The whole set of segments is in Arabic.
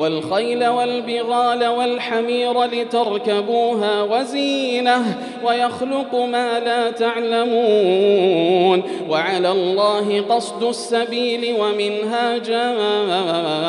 والخيل والبغال والحمير لتركبوها وزينة ويخلق ما لا تعلمون وعلى الله قصد السبيل ومنها جائر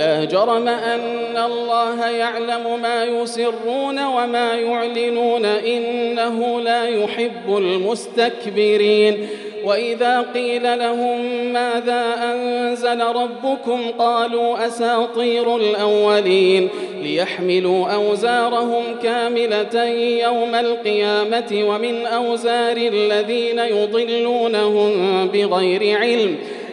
لا جرم أن الله يعلم ما يسرون وما يعلنون إنه لا يحب المستكبرين. وإذا قيل لهم ماذا أنزل ربكم قالوا أساطير الأولين. ليحملوا أوزارهم كاملة يوم القيامة ومن أوزار الذين يضلونهم بغير علم.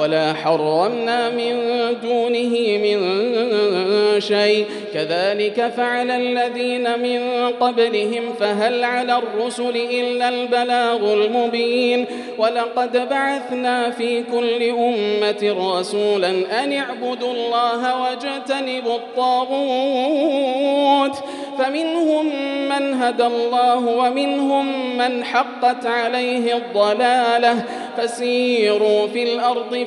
ولا حرمنا من دونه من شيء. كذلك فعل الذين من قبلهم فهل على الرسل إلا البلاغ المبين؟ ولقد بعثنا في كل أمة رسولا أن اعبدوا الله واجتنبوا الطاغوت. فمنهم من هدى الله ومنهم من حقت عليه الضلالة. فسيروا في الأرض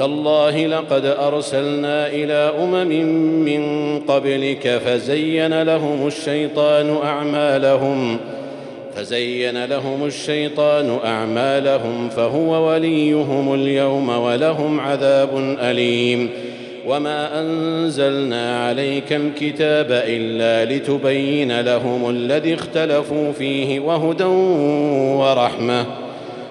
تالله لقد أرسلنا إلى أمم من قبلك فزين لهم الشيطان أعمالهم فزين لهم الشيطان أعمالهم فهو وليهم اليوم ولهم عذاب أليم. وما أنزلنا عليك الكتاب إلا لتبين لهم الذي اختلفوا فيه وهدى ورحمة.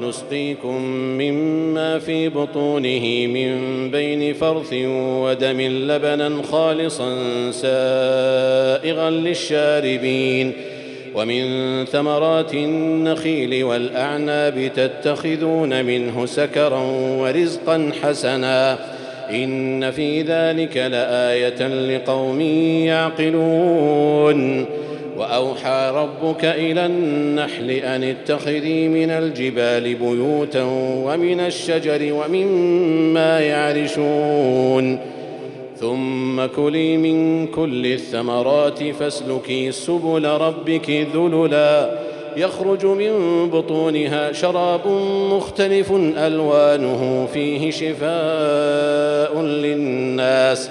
نسقيكم مما في بطونه من بين فرث ودم لبنا خالصا سائغا للشاربين ومن ثمرات النخيل والأعناب تتخذون منه سكرا ورزقا حسنا إن في ذلك لآية لقوم يعقلون وأوحى ربك إلى النحل أن اتخذي من الجبال بيوتا ومن الشجر ومما يعرشون. ثم كلي من كل الثمرات فاسلكي سبل ربك ذللا. يخرج من بطونها شراب مختلف ألوانه فيه شفاء للناس.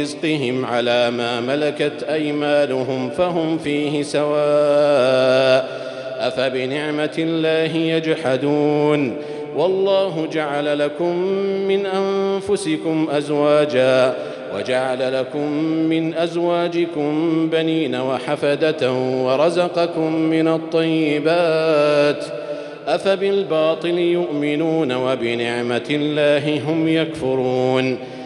رزقهم على ما ملكت ايمانهم فهم فيه سواء افبنعمه الله يجحدون والله جعل لكم من انفسكم ازواجا وجعل لكم من ازواجكم بنين وحفده ورزقكم من الطيبات افبالباطل يؤمنون وبنعمه الله هم يكفرون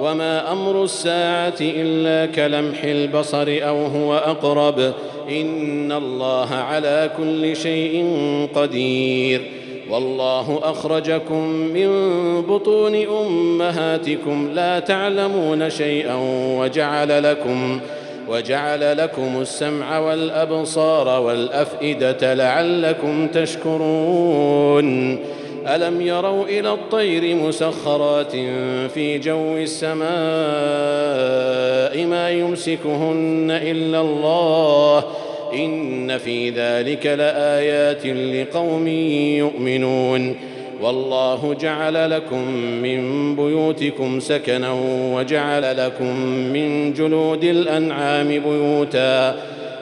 وما أمر الساعة الا كلمح البصر أو هو اقرب ان الله على كل شيء قدير. والله اخرجكم من بطون امهاتكم لا تعلمون شيئا وجعل لكم وجعل لكم السمع والابصار والافئده لعلكم تشكرون ألم يروا إلى الطير مسخرات في جو السماء ما يمسكهن إلا الله؟ إن في ذلك لآيات لقوم يؤمنون. والله جعل لكم من بيوتكم سكنا وجعل لكم من جلود الأنعام بيوتا.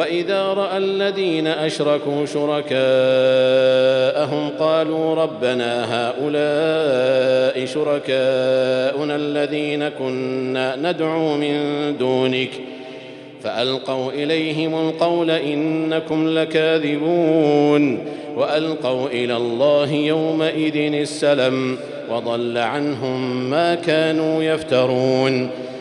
وإذا رأى الذين أشركوا شركاءهم قالوا ربنا هؤلاء شركاؤنا الذين كنا ندعو من دونك فألقوا إليهم القول إنكم لكاذبون وألقوا إلى الله يومئذ السلم وضل عنهم ما كانوا يفترون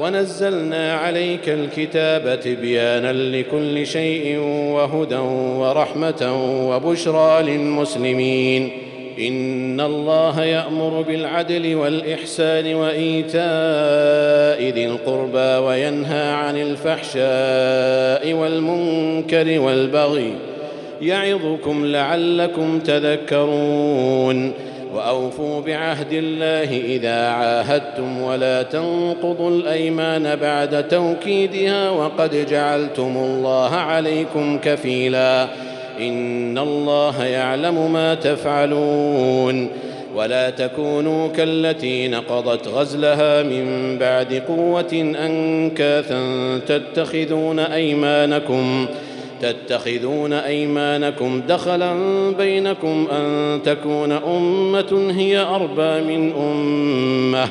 ونزلنا عليك الكتاب تبيانا لكل شيء وهدى ورحمة وبشرى للمسلمين. إن الله يأمر بالعدل والإحسان وإيتاء ذي القربى وينهى عن الفحشاء والمنكر والبغي يعظكم لعلكم تذكرون. وأوفوا بعهد الله إذا عاهدتم ولا تنقضوا الأيمان بعد توكيدها وقد جعلتم الله عليكم كفيلا إن الله يعلم ما تفعلون ولا تكونوا كالتي نقضت غزلها من بعد قوة أنكاثا تتخذون أيمانكم تتخذون أيمانكم دخلا بينكم أن تكون أمة هي أربى من أمة.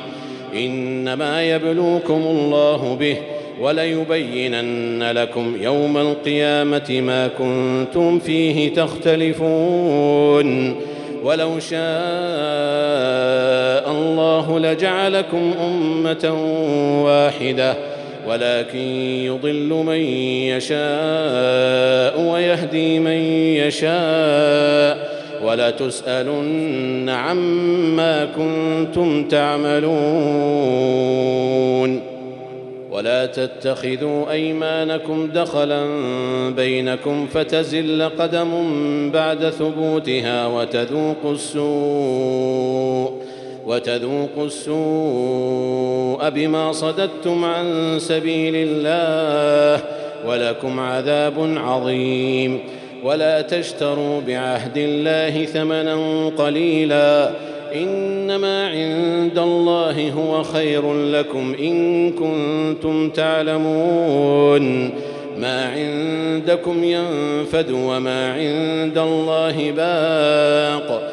إنما يبلوكم الله به وليبينن لكم يوم القيامة ما كنتم فيه تختلفون. ولو شاء الله لجعلكم أمة واحدة. ولكن يضل من يشاء ويهدي من يشاء. ولتسالن عما كنتم تعملون. ولا تتخذوا أيمانكم دخلا بينكم فتزل قدم بعد ثبوتها وتذوقوا السوء. وتذوقوا السوء بما صددتم عن سبيل الله ولكم عذاب عظيم. ولا تشتروا بعهد الله ثمنا قليلا. إنما عند الله هو خير لكم إن كنتم تعلمون. ما عندكم ينفد وما عند الله باق.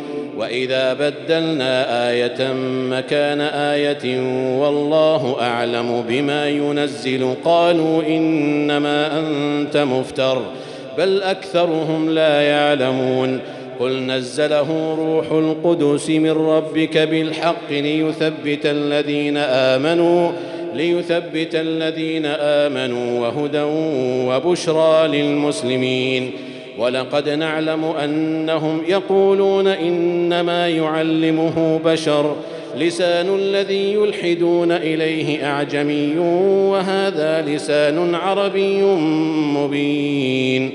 وإذا بدلنا آية مكان آية والله أعلم بما ينزل. قالوا إنما أنت مفتر بل أكثرهم لا يعلمون. قل نزله روح القدس من ربك بالحق ليثبت الذين آمنوا ليثبت الذين آمنوا وهدى وبشرى للمسلمين. ولقد نعلم أنهم يقولون إنما يعلمه بشر. لسان الذي يلحدون إليه أعجمي وهذا لسان عربي مبين.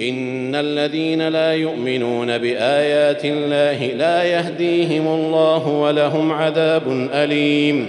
إن الذين لا يؤمنون بآيات الله لا يهديهم الله ولهم عذاب أليم.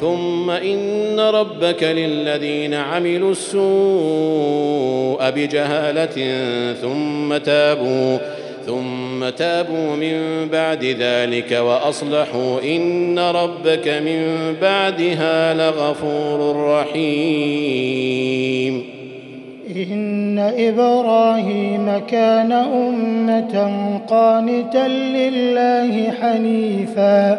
ثم إن ربك للذين عملوا السوء بجهالة ثم تابوا ثم تابوا من بعد ذلك وأصلحوا إن ربك من بعدها لغفور رحيم. إن إبراهيم كان أمة قانتا لله حنيفاً.